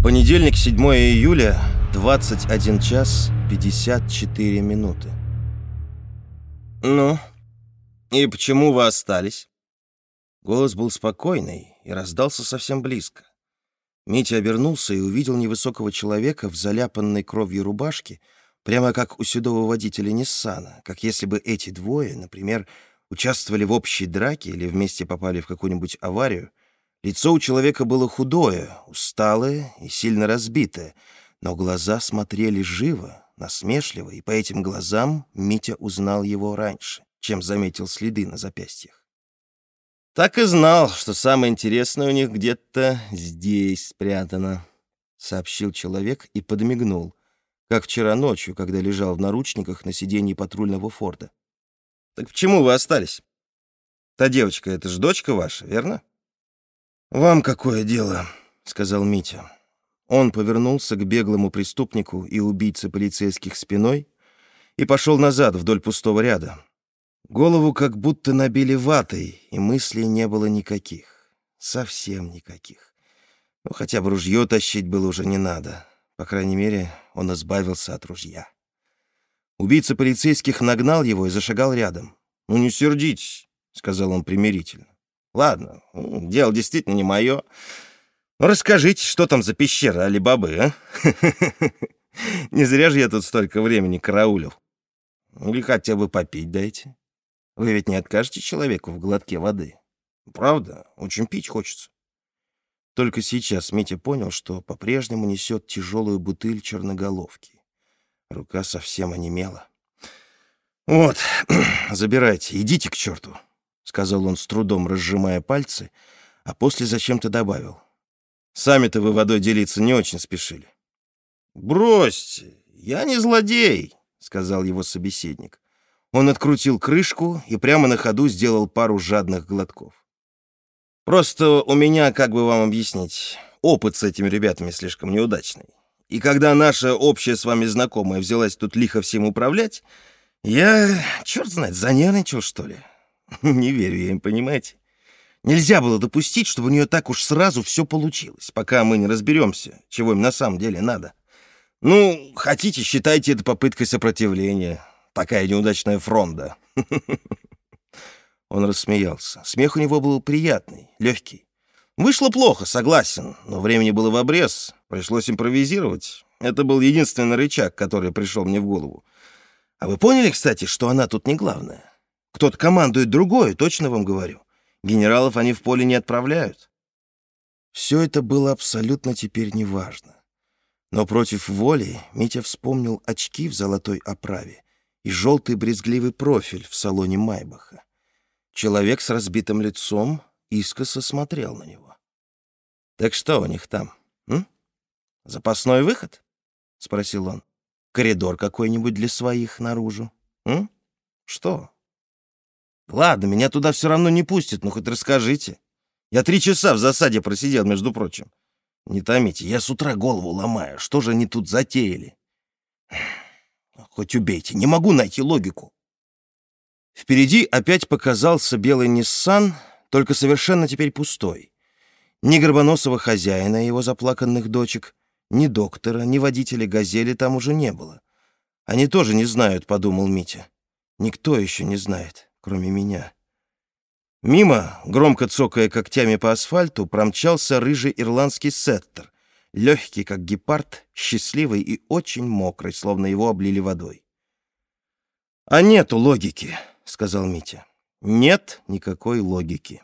Понедельник, 7 июля, 21 час 54 минуты. «Ну, и почему вы остались?» Голос был спокойный и раздался совсем близко. Митя обернулся и увидел невысокого человека в заляпанной кровью рубашке, прямо как у седого водителя Ниссана, как если бы эти двое, например, участвовали в общей драке или вместе попали в какую-нибудь аварию, Лицо у человека было худое, усталое и сильно разбитое, но глаза смотрели живо, насмешливо, и по этим глазам Митя узнал его раньше, чем заметил следы на запястьях. «Так и знал, что самое интересное у них где-то здесь спрятано», — сообщил человек и подмигнул, как вчера ночью, когда лежал в наручниках на сиденье патрульного форда. «Так почему вы остались? Та девочка — это же дочка ваша, верно?» «Вам какое дело?» — сказал Митя. Он повернулся к беглому преступнику и убийце полицейских спиной и пошел назад вдоль пустого ряда. Голову как будто набили ватой, и мыслей не было никаких. Совсем никаких. Ну, хотя бы ружье тащить было уже не надо. По крайней мере, он избавился от ружья. Убийца полицейских нагнал его и зашагал рядом. «Ну, не сердитесь», — сказал он примирительно. Ладно, дело действительно не мое. Ну, расскажите, что там за пещера Алибабы, а? Не зря же я тут столько времени караулил. Или хотя бы попить дайте. Вы ведь не откажете человеку в глотке воды? Правда, очень пить хочется. Только сейчас Митя понял, что по-прежнему несет тяжелую бутыль черноголовки. Рука совсем онемела. «Вот, забирайте, идите к черту. — сказал он с трудом, разжимая пальцы, а после зачем-то добавил. «Сами-то вы водой делиться не очень спешили». «Бросьте, я не злодей», — сказал его собеседник. Он открутил крышку и прямо на ходу сделал пару жадных глотков. «Просто у меня, как бы вам объяснить, опыт с этими ребятами слишком неудачный. И когда наша общая с вами знакомая взялась тут лихо всем управлять, я, черт знает, занервничал, что ли. Не верю я им, понимаете? Нельзя было допустить, чтобы у нее так уж сразу все получилось, пока мы не разберемся, чего им на самом деле надо. Ну, хотите, считайте это попыткой сопротивления. Такая неудачная фронта. Он рассмеялся. Смех у него был приятный, легкий. Вышло плохо, согласен, но времени было в обрез. Пришлось импровизировать. Это был единственный рычаг, который пришел мне в голову. А вы поняли, кстати, что она тут не главная? Кто-то командует другое, точно вам говорю. Генералов они в поле не отправляют. Все это было абсолютно теперь неважно. Но против воли Митя вспомнил очки в золотой оправе и желтый брезгливый профиль в салоне Майбаха. Человек с разбитым лицом искоса смотрел на него. «Так что у них там? М? Запасной выход?» — спросил он. «Коридор какой-нибудь для своих наружу? М? Что?» Ладно, меня туда все равно не пустят, но хоть расскажите. Я три часа в засаде просидел, между прочим. Не томите, я с утра голову ломаю. Что же они тут затеяли? Хоть убейте, не могу найти логику. Впереди опять показался белый Ниссан, только совершенно теперь пустой. Ни горбоносого хозяина и его заплаканных дочек, ни доктора, ни водителя «Газели» там уже не было. Они тоже не знают, — подумал Митя. Никто еще не знает кроме меня. Мимо, громко цокая когтями по асфальту, промчался рыжий ирландский сеттер, легкий, как гепард, счастливый и очень мокрый, словно его облили водой. «А нету логики», — сказал Митя. «Нет никакой логики».